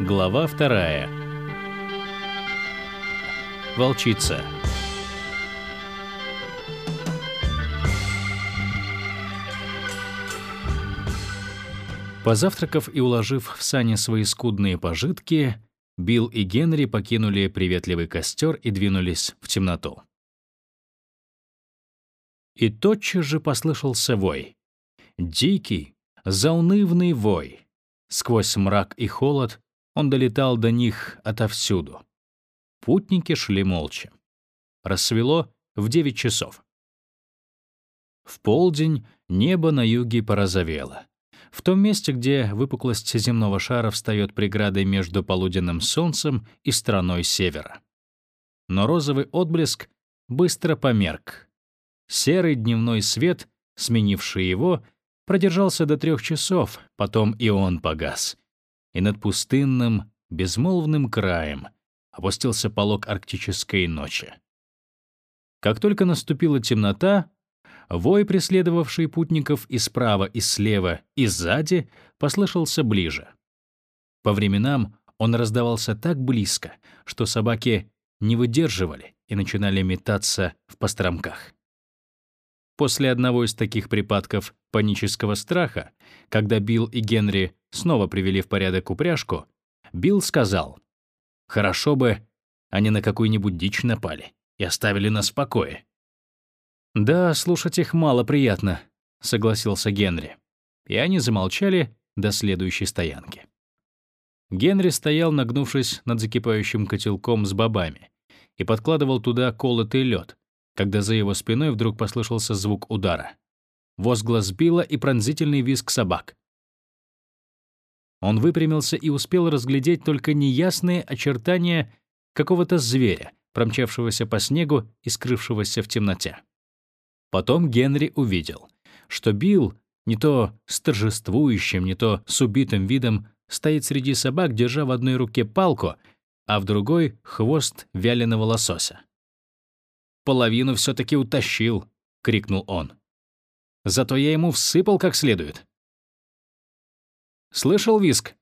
Глава вторая. Волчица. Позавтракав и уложив в сани свои скудные пожитки, Билл и Генри покинули приветливый костер и двинулись в темноту. И тотчас же послышался вой. Дикий, заунывный вой. Сквозь мрак и холод он долетал до них отовсюду. Путники шли молча. Рассвело в девять часов. В полдень небо на юге порозовело. В том месте, где выпуклость земного шара встает преградой между полуденным солнцем и страной севера. Но розовый отблеск быстро померк. Серый дневной свет, сменивший его, продержался до трех часов, потом и он погас. И над пустынным, безмолвным краем опустился полог арктической ночи. Как только наступила темнота, Вой, преследовавший путников и справа, и слева, и сзади, послышался ближе. По временам он раздавался так близко, что собаки не выдерживали и начинали метаться в постромках. После одного из таких припадков панического страха, когда Билл и Генри снова привели в порядок упряжку, Билл сказал, «Хорошо бы они на какую-нибудь дичь напали и оставили нас в покое. «Да, слушать их мало приятно», — согласился Генри. И они замолчали до следующей стоянки. Генри стоял, нагнувшись над закипающим котелком с бобами, и подкладывал туда колотый лед, когда за его спиной вдруг послышался звук удара. Возглас била и пронзительный визг собак. Он выпрямился и успел разглядеть только неясные очертания какого-то зверя, промчавшегося по снегу и скрывшегося в темноте. Потом Генри увидел, что Билл не то с торжествующим, не то с убитым видом стоит среди собак, держа в одной руке палку, а в другой — хвост вяленого лосося. «Половину все таки утащил», — крикнул он. «Зато я ему всыпал как следует». «Слышал виск?»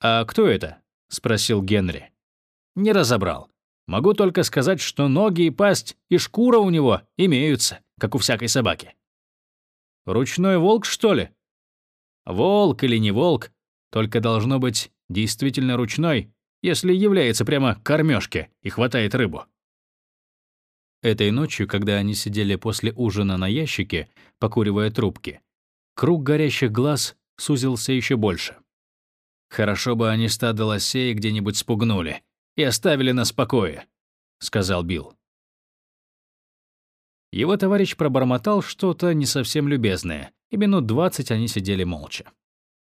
«А кто это?» — спросил Генри. «Не разобрал. Могу только сказать, что ноги и пасть, и шкура у него имеются, как у всякой собаки. Ручной волк, что ли? Волк или не волк, только должно быть действительно ручной, если является прямо кормежке и хватает рыбу. Этой ночью, когда они сидели после ужина на ящике, покуривая трубки, круг горящих глаз сузился еще больше. Хорошо бы они стадо лосей где-нибудь спугнули, и оставили нас в покое», — сказал Билл. Его товарищ пробормотал что-то не совсем любезное, и минут двадцать они сидели молча.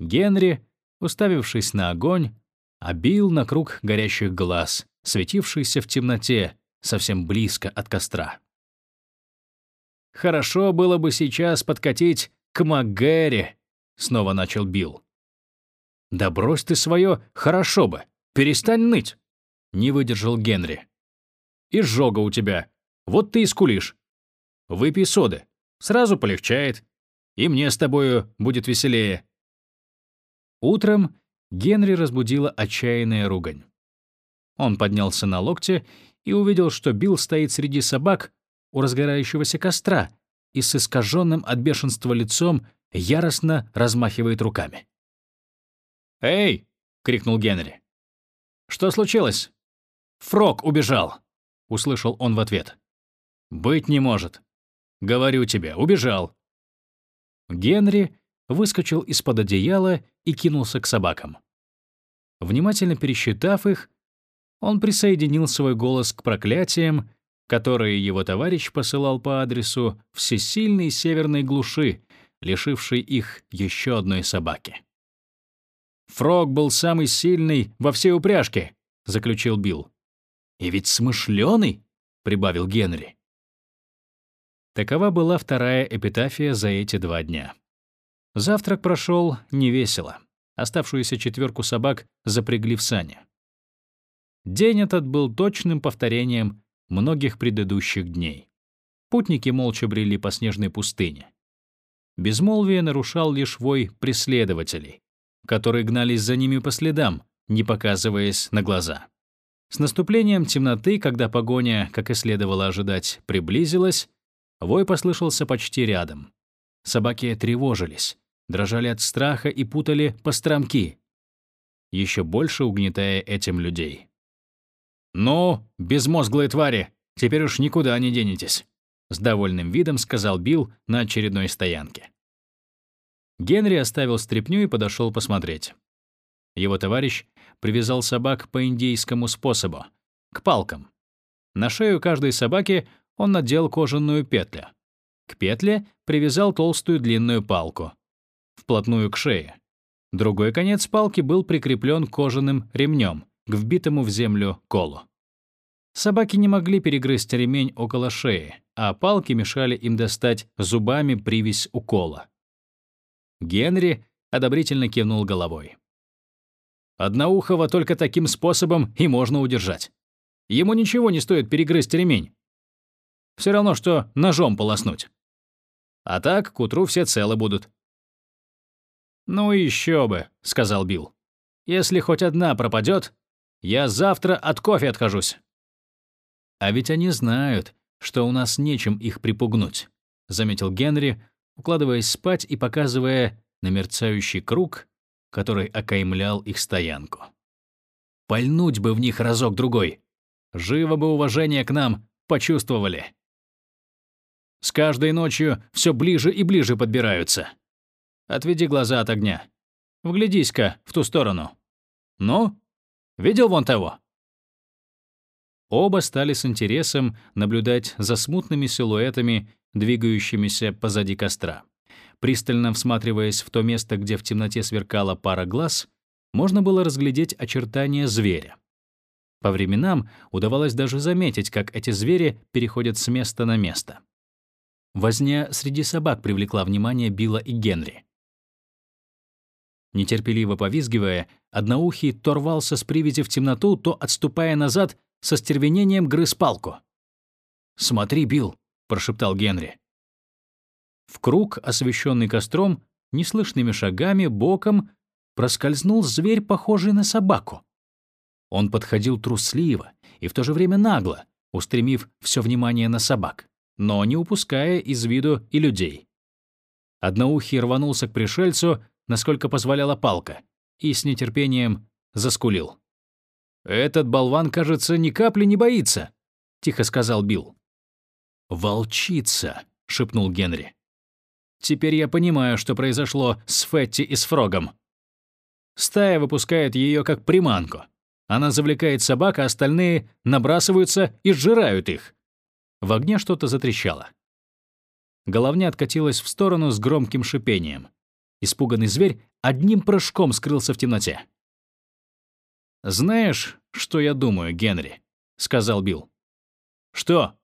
Генри, уставившись на огонь, а Билл на круг горящих глаз, светившийся в темноте, совсем близко от костра. «Хорошо было бы сейчас подкатить к МакГэри», — снова начал Билл. «Да брось ты свое «хорошо бы», перестань ныть». Не выдержал Генри. «Изжога у тебя. Вот ты и скулишь. Выпей соды. Сразу полегчает. И мне с тобою будет веселее». Утром Генри разбудила отчаянная ругань. Он поднялся на локте и увидел, что Билл стоит среди собак у разгорающегося костра и с искаженным от бешенства лицом яростно размахивает руками. «Эй!» — крикнул Генри. «Что случилось?» Фрог убежал!» — услышал он в ответ. «Быть не может. Говорю тебе, убежал». Генри выскочил из-под одеяла и кинулся к собакам. Внимательно пересчитав их, он присоединил свой голос к проклятиям, которые его товарищ посылал по адресу всесильной северной глуши, лишившей их еще одной собаки. «Фрог был самый сильный во всей упряжке», — заключил Билл. И ведь смышленый, прибавил Генри. Такова была вторая эпитафия за эти два дня. Завтрак прошел невесело. Оставшуюся четверку собак запрягли в сани. День этот был точным повторением многих предыдущих дней. Путники молча брели по снежной пустыне. Безмолвие нарушал лишь вой преследователей, которые гнались за ними по следам, не показываясь на глаза. С наступлением темноты, когда погоня, как и следовало ожидать, приблизилась, вой послышался почти рядом. Собаки тревожились, дрожали от страха и путали постромки, еще больше угнетая этим людей. «Ну, безмозглые твари, теперь уж никуда не денетесь», с довольным видом сказал Билл на очередной стоянке. Генри оставил стряпню и подошел посмотреть. Его товарищ привязал собак по индейскому способу — к палкам. На шею каждой собаки он надел кожаную петлю. К петле привязал толстую длинную палку, вплотную к шее. Другой конец палки был прикреплен кожаным ремнем к вбитому в землю колу. Собаки не могли перегрызть ремень около шеи, а палки мешали им достать зубами привязь у кола. Генри одобрительно кивнул головой. Одноухого только таким способом и можно удержать. Ему ничего не стоит перегрызть ремень. Все равно, что ножом полоснуть. А так, к утру все целы будут. «Ну еще бы», — сказал Билл. «Если хоть одна пропадет, я завтра от кофе откажусь». «А ведь они знают, что у нас нечем их припугнуть», — заметил Генри, укладываясь спать и показывая на мерцающий круг, который окаймлял их стоянку. «Пальнуть бы в них разок-другой. Живо бы уважение к нам почувствовали». С каждой ночью все ближе и ближе подбираются. Отведи глаза от огня. Вглядись-ка в ту сторону. Ну, видел вон того?» Оба стали с интересом наблюдать за смутными силуэтами, двигающимися позади костра. Пристально всматриваясь в то место, где в темноте сверкала пара глаз, можно было разглядеть очертания зверя. По временам удавалось даже заметить, как эти звери переходят с места на место. Возня среди собак привлекла внимание Билла и Генри. Нетерпеливо повизгивая, одноухий то рвался с привязи в темноту, то, отступая назад, со стервенением грыз палку. «Смотри, Билл», — прошептал Генри. В круг, освещенный костром, неслышными шагами, боком, проскользнул зверь, похожий на собаку. Он подходил трусливо и в то же время нагло, устремив все внимание на собак, но не упуская из виду и людей. Одноухий рванулся к пришельцу, насколько позволяла палка, и с нетерпением заскулил. «Этот болван, кажется, ни капли не боится», — тихо сказал Билл. «Волчица», — шепнул Генри. «Теперь я понимаю, что произошло с Фетти и с Фрогом. Стая выпускает ее как приманку. Она завлекает собак, а остальные набрасываются и сжирают их». В огне что-то затрещало. Головня откатилась в сторону с громким шипением. Испуганный зверь одним прыжком скрылся в темноте. «Знаешь, что я думаю, Генри?» — сказал Билл. «Что?»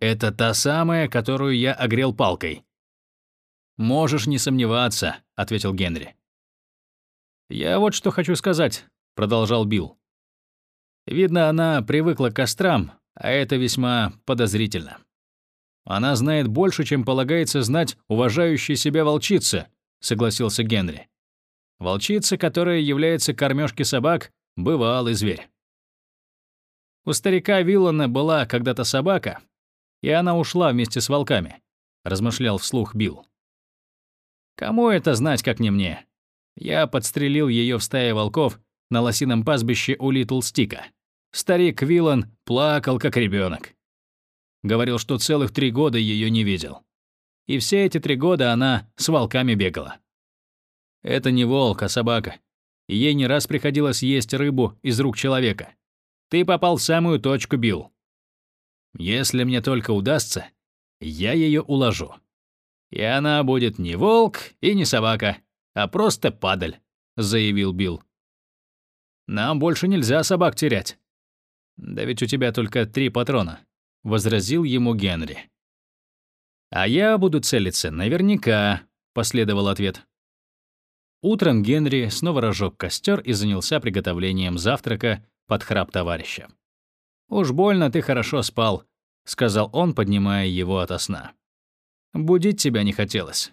«Это та самая, которую я огрел палкой». «Можешь не сомневаться», — ответил Генри. «Я вот что хочу сказать», — продолжал Билл. «Видно, она привыкла к кострам, а это весьма подозрительно. Она знает больше, чем полагается знать уважающей себя волчице, согласился Генри. Волчица, которая является кормежкой собак, бывалый зверь. У старика Виллана была когда-то собака, и она ушла вместе с волками, размышлял вслух Билл. Кому это знать, как не мне? Я подстрелил ее в стае волков на лосином пастбище у Литл Стика. Старик Виллан плакал, как ребенок. Говорил, что целых три года ее не видел. И все эти три года она с волками бегала. Это не волк, а собака. Ей не раз приходилось есть рыбу из рук человека. Ты попал в самую точку, Билл. Если мне только удастся, я ее уложу. И она будет не волк и не собака, а просто падаль, заявил Билл. Нам больше нельзя собак терять. Да ведь у тебя только три патрона, возразил ему Генри. «А я буду целиться наверняка», — последовал ответ. Утром Генри снова разжег костер и занялся приготовлением завтрака под храп товарища. «Уж больно ты хорошо спал», — сказал он, поднимая его ото сна. «Будить тебя не хотелось».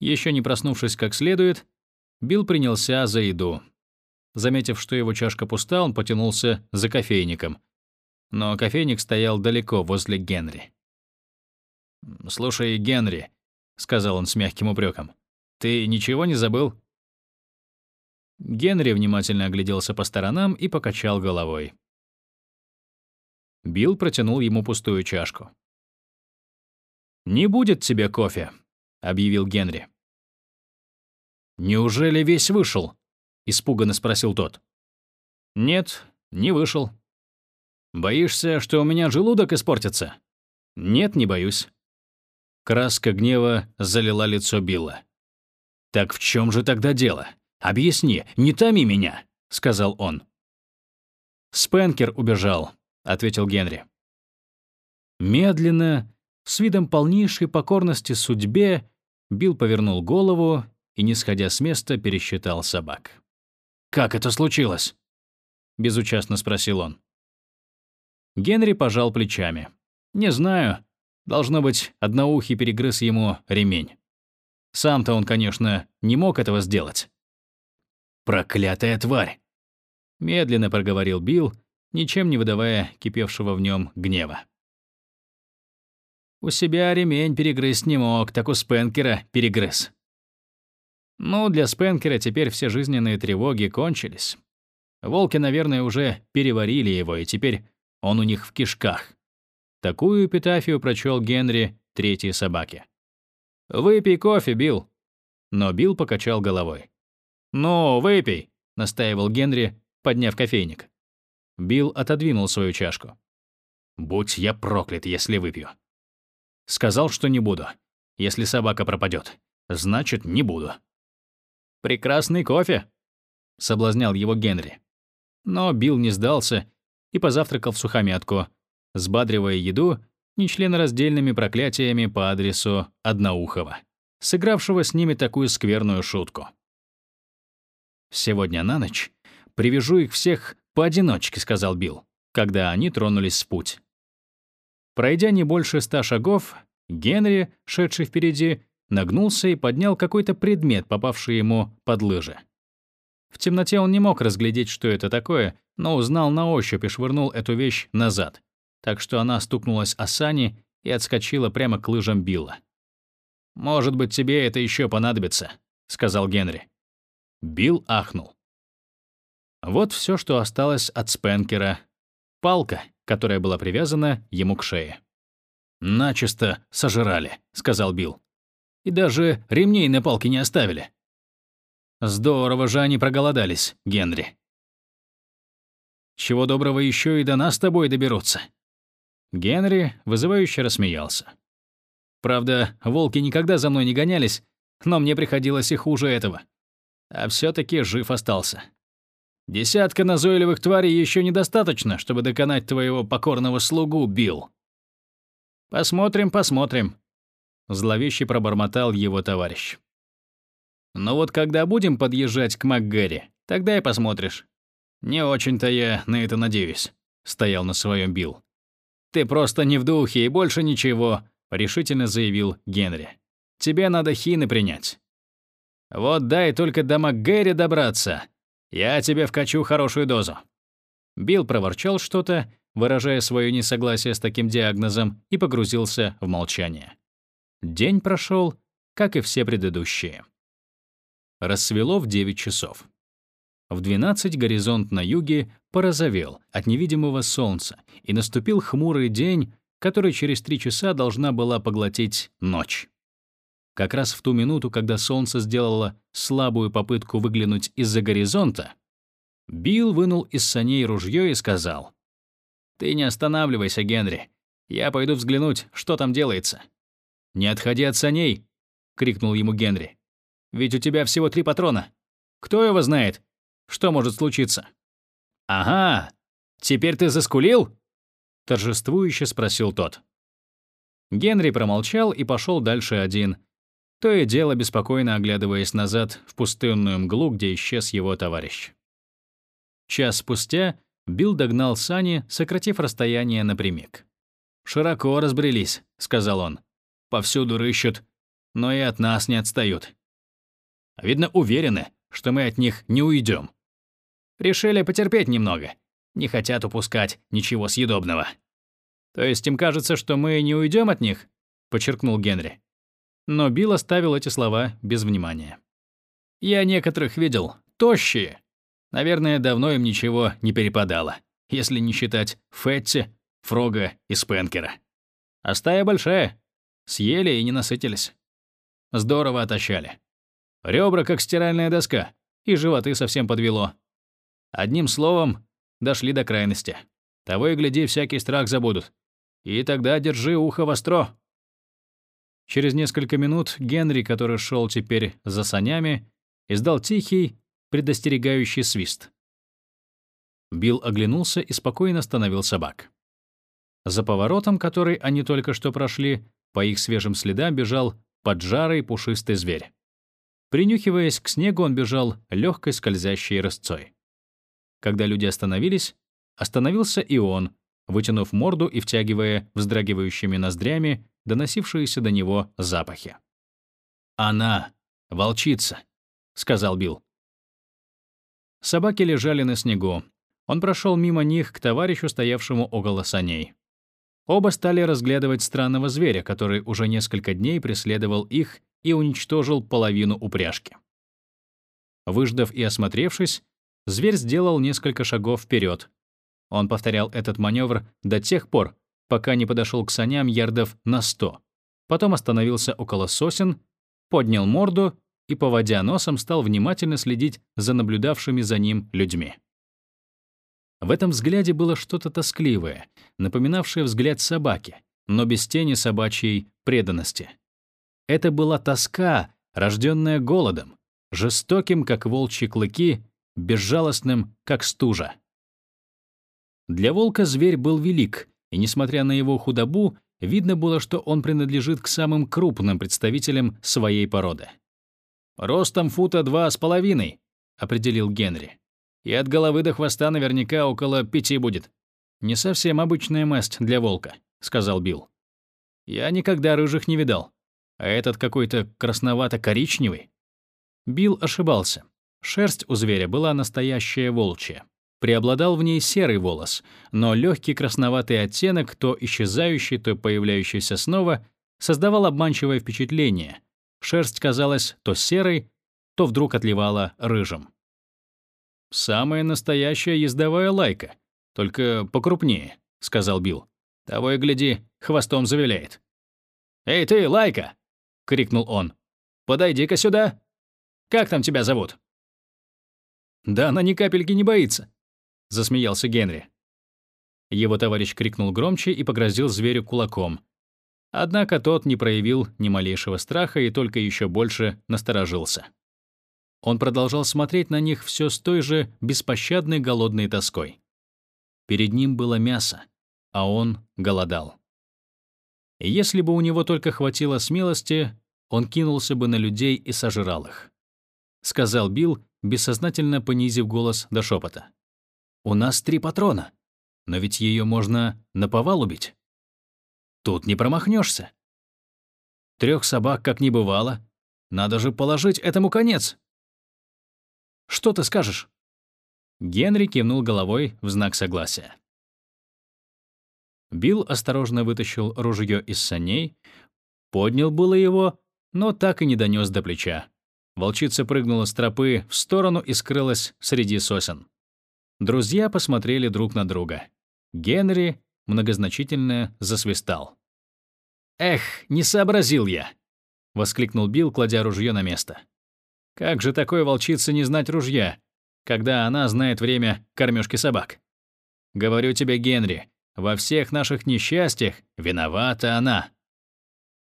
Еще не проснувшись как следует, Билл принялся за еду. Заметив, что его чашка пуста, он потянулся за кофейником. Но кофейник стоял далеко возле Генри. «Слушай, Генри», — сказал он с мягким упреком, — «ты ничего не забыл?» Генри внимательно огляделся по сторонам и покачал головой. Билл протянул ему пустую чашку. «Не будет тебе кофе», — объявил Генри. «Неужели весь вышел?» — испуганно спросил тот. «Нет, не вышел». «Боишься, что у меня желудок испортится?» «Нет, не боюсь». Краска гнева залила лицо Билла. «Так в чем же тогда дело? Объясни, не томи меня», — сказал он. «Спенкер убежал», — ответил Генри. Медленно, с видом полнейшей покорности судьбе, Билл повернул голову и, не сходя с места, пересчитал собак. «Как это случилось?» — безучастно спросил он. Генри пожал плечами. «Не знаю. Должно быть, одноухий перегрыз ему ремень. Сам-то он, конечно, не мог этого сделать». «Проклятая тварь!» Медленно проговорил Билл, ничем не выдавая кипевшего в нем гнева. У себя ремень перегрызть не мог, так у Спенкера перегрыз. Ну, для Спенкера теперь все жизненные тревоги кончились. Волки, наверное, уже переварили его, и теперь он у них в кишках. Такую эпитафию прочел Генри третьей собаке. «Выпей кофе, Билл». Но Билл покачал головой. «Ну, выпей», — настаивал Генри, подняв кофейник. Билл отодвинул свою чашку. «Будь я проклят, если выпью». Сказал, что не буду. Если собака пропадет, значит, не буду. «Прекрасный кофе», — соблазнял его Генри. Но Билл не сдался и позавтракал в сухомятку, сбадривая еду нечленораздельными проклятиями по адресу Одноухова, сыгравшего с ними такую скверную шутку. «Сегодня на ночь привяжу их всех поодиночке», — сказал Билл, когда они тронулись в путь. Пройдя не больше ста шагов, Генри, шедший впереди, нагнулся и поднял какой-то предмет, попавший ему под лыжи. В темноте он не мог разглядеть, что это такое, но узнал на ощупь и швырнул эту вещь назад, так что она стукнулась о сани и отскочила прямо к лыжам Билла. «Может быть, тебе это еще понадобится», — сказал Генри. Билл ахнул. Вот все, что осталось от Спенкера. Палка, которая была привязана ему к шее. «Начисто сожрали», — сказал Билл. «И даже ремней на палке не оставили». «Здорово же они проголодались, Генри». «Чего доброго еще и до нас с тобой доберутся». Генри вызывающе рассмеялся. «Правда, волки никогда за мной не гонялись, но мне приходилось и хуже этого. А все таки жив остался. Десятка назойливых тварей еще недостаточно, чтобы доконать твоего покорного слугу, Билл. Посмотрим, посмотрим. Зловеще пробормотал его товарищ. Но вот когда будем подъезжать к МакГэри, тогда и посмотришь. Не очень-то я на это надеюсь, стоял на своем Билл. Ты просто не в духе и больше ничего, решительно заявил Генри. Тебе надо хины принять. Вот дай только до МакГэри добраться, я тебе вкачу хорошую дозу». Билл проворчал что-то, выражая свое несогласие с таким диагнозом, и погрузился в молчание. День прошел, как и все предыдущие. Рассвело в 9 часов. В 12 горизонт на юге порозовел от невидимого солнца, и наступил хмурый день, который через три часа должна была поглотить ночь. Как раз в ту минуту, когда солнце сделало слабую попытку выглянуть из-за горизонта, Билл вынул из саней ружье и сказал, «Ты не останавливайся, Генри. Я пойду взглянуть, что там делается». «Не отходи от саней!» — крикнул ему Генри. «Ведь у тебя всего три патрона. Кто его знает, что может случиться?» «Ага, теперь ты заскулил?» — торжествующе спросил тот. Генри промолчал и пошел дальше один, то и дело беспокойно оглядываясь назад в пустынную мглу, где исчез его товарищ. Час спустя Билл догнал сани, сократив расстояние напрямик. «Широко разбрелись», — сказал он. «Повсюду рыщут, но и от нас не отстают. Видно, уверены, что мы от них не уйдем. Решили потерпеть немного. Не хотят упускать ничего съедобного. То есть им кажется, что мы не уйдем от них? Подчеркнул Генри. Но Билл оставил эти слова без внимания. Я некоторых видел. Тощие. Наверное, давно им ничего не перепадало, если не считать Фетти, Фрога и Спенкера. А стая большая. Съели и не насытились. Здорово отощали. Ребра как стиральная доска, и животы совсем подвело. Одним словом, дошли до крайности. Того и гляди, всякий страх забудут. И тогда держи ухо востро. Через несколько минут Генри, который шел теперь за санями, издал тихий, предостерегающий свист. Билл оглянулся и спокойно остановил собак. За поворотом, который они только что прошли, по их свежим следам бежал поджарый пушистый зверь. Принюхиваясь к снегу, он бежал легкой скользящей рысцой. Когда люди остановились, остановился и он, вытянув морду и втягивая вздрагивающими ноздрями доносившиеся до него запахи. «Она, волчица», — сказал Билл. Собаки лежали на снегу. Он прошел мимо них к товарищу, стоявшему около саней. Оба стали разглядывать странного зверя, который уже несколько дней преследовал их и уничтожил половину упряжки. Выждав и осмотревшись, зверь сделал несколько шагов вперед. Он повторял этот маневр до тех пор, пока не подошел к саням ярдов на сто. Потом остановился около сосен, поднял морду и, поводя носом, стал внимательно следить за наблюдавшими за ним людьми. В этом взгляде было что-то тоскливое, напоминавшее взгляд собаки, но без тени собачьей преданности. Это была тоска, рожденная голодом, жестоким, как волчьи клыки, безжалостным, как стужа. Для волка зверь был велик, и, несмотря на его худобу, видно было, что он принадлежит к самым крупным представителям своей породы. «Ростом фута два с половиной», — определил Генри. «И от головы до хвоста наверняка около пяти будет. Не совсем обычная масть для волка», — сказал Билл. «Я никогда рыжих не видал. А этот какой-то красновато-коричневый». Билл ошибался. Шерсть у зверя была настоящая волчья. Преобладал в ней серый волос, но легкий красноватый оттенок, то исчезающий, то появляющийся снова, создавал обманчивое впечатление. Шерсть казалась то серой, то вдруг отливала рыжим. «Самая настоящая ездовая лайка, только покрупнее», — сказал Билл. «Того и гляди, хвостом завиляет». «Эй ты, лайка!» — крикнул он. «Подойди-ка сюда. Как там тебя зовут?» «Да она ни капельки не боится засмеялся Генри. Его товарищ крикнул громче и погрозил зверю кулаком. Однако тот не проявил ни малейшего страха и только еще больше насторожился. Он продолжал смотреть на них все с той же беспощадной голодной тоской. Перед ним было мясо, а он голодал. Если бы у него только хватило смелости, он кинулся бы на людей и сожрал их. Сказал Билл, бессознательно понизив голос до шепота. У нас три патрона. Но ведь ее можно наповал убить. Тут не промахнешься. Трех собак как не бывало. Надо же положить этому конец. Что ты скажешь? Генри кивнул головой в знак согласия. Билл осторожно вытащил ружье из саней, поднял было его, но так и не донес до плеча. Волчица прыгнула с тропы в сторону и скрылась среди сосен. Друзья посмотрели друг на друга. Генри многозначительно засвистал. «Эх, не сообразил я!» — воскликнул Билл, кладя ружье на место. «Как же такой волчице не знать ружья, когда она знает время кормежки собак? Говорю тебе, Генри, во всех наших несчастьях виновата она.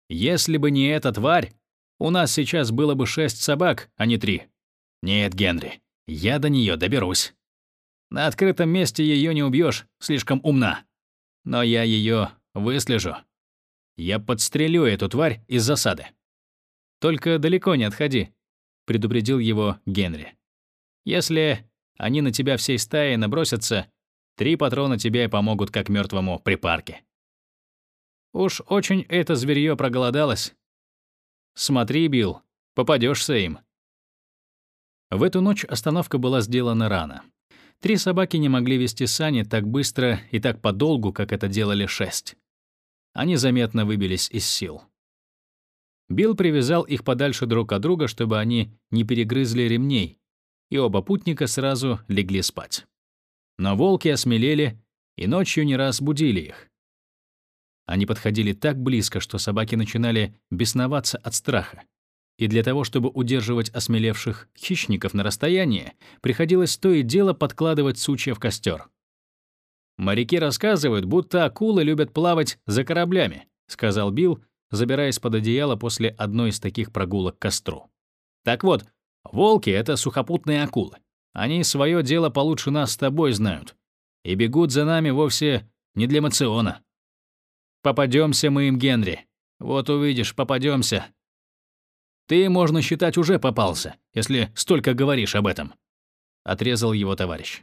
Если бы не эта тварь, у нас сейчас было бы шесть собак, а не три. Нет, Генри, я до нее доберусь». На открытом месте ее не убьешь, слишком умна. Но я ее выслежу. Я подстрелю эту тварь из засады. Только далеко не отходи, предупредил его Генри. Если они на тебя всей стаей набросятся, три патрона тебе помогут как мертвому припарке. Уж очень это зверье проголодалось. Смотри, Билл, попадешься им. В эту ночь остановка была сделана рано. Три собаки не могли вести сани так быстро и так подолгу, как это делали шесть. Они заметно выбились из сил. Билл привязал их подальше друг от друга, чтобы они не перегрызли ремней, и оба путника сразу легли спать. Но волки осмелели и ночью не раз будили их. Они подходили так близко, что собаки начинали бесноваться от страха. И для того, чтобы удерживать осмелевших хищников на расстоянии, приходилось то и дело подкладывать сучья в костер. «Моряки рассказывают, будто акулы любят плавать за кораблями», — сказал Билл, забираясь под одеяло после одной из таких прогулок к костру. «Так вот, волки — это сухопутные акулы. Они свое дело получше нас с тобой знают. И бегут за нами вовсе не для мациона. Попадемся мы им, Генри. Вот увидишь, попадемся. Ты, можно считать, уже попался, если столько говоришь об этом. Отрезал его товарищ.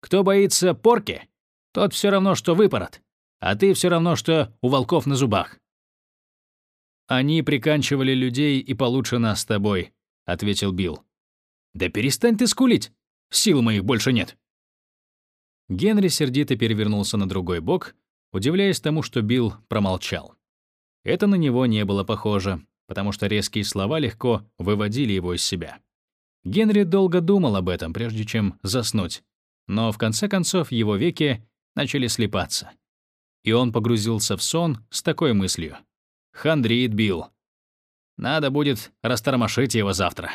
Кто боится порки, тот все равно, что выпорот, а ты все равно, что у волков на зубах. Они приканчивали людей и получше нас с тобой, ответил Билл. Да перестань ты скулить. Сил моих больше нет. Генри сердито перевернулся на другой бок, удивляясь тому, что Билл промолчал. Это на него не было похоже, потому что резкие слова легко выводили его из себя. Генри долго думал об этом, прежде чем заснуть, но в конце концов его веки начали слепаться. И он погрузился в сон с такой мыслью. «Хандрит Билл. Надо будет растормошить его завтра».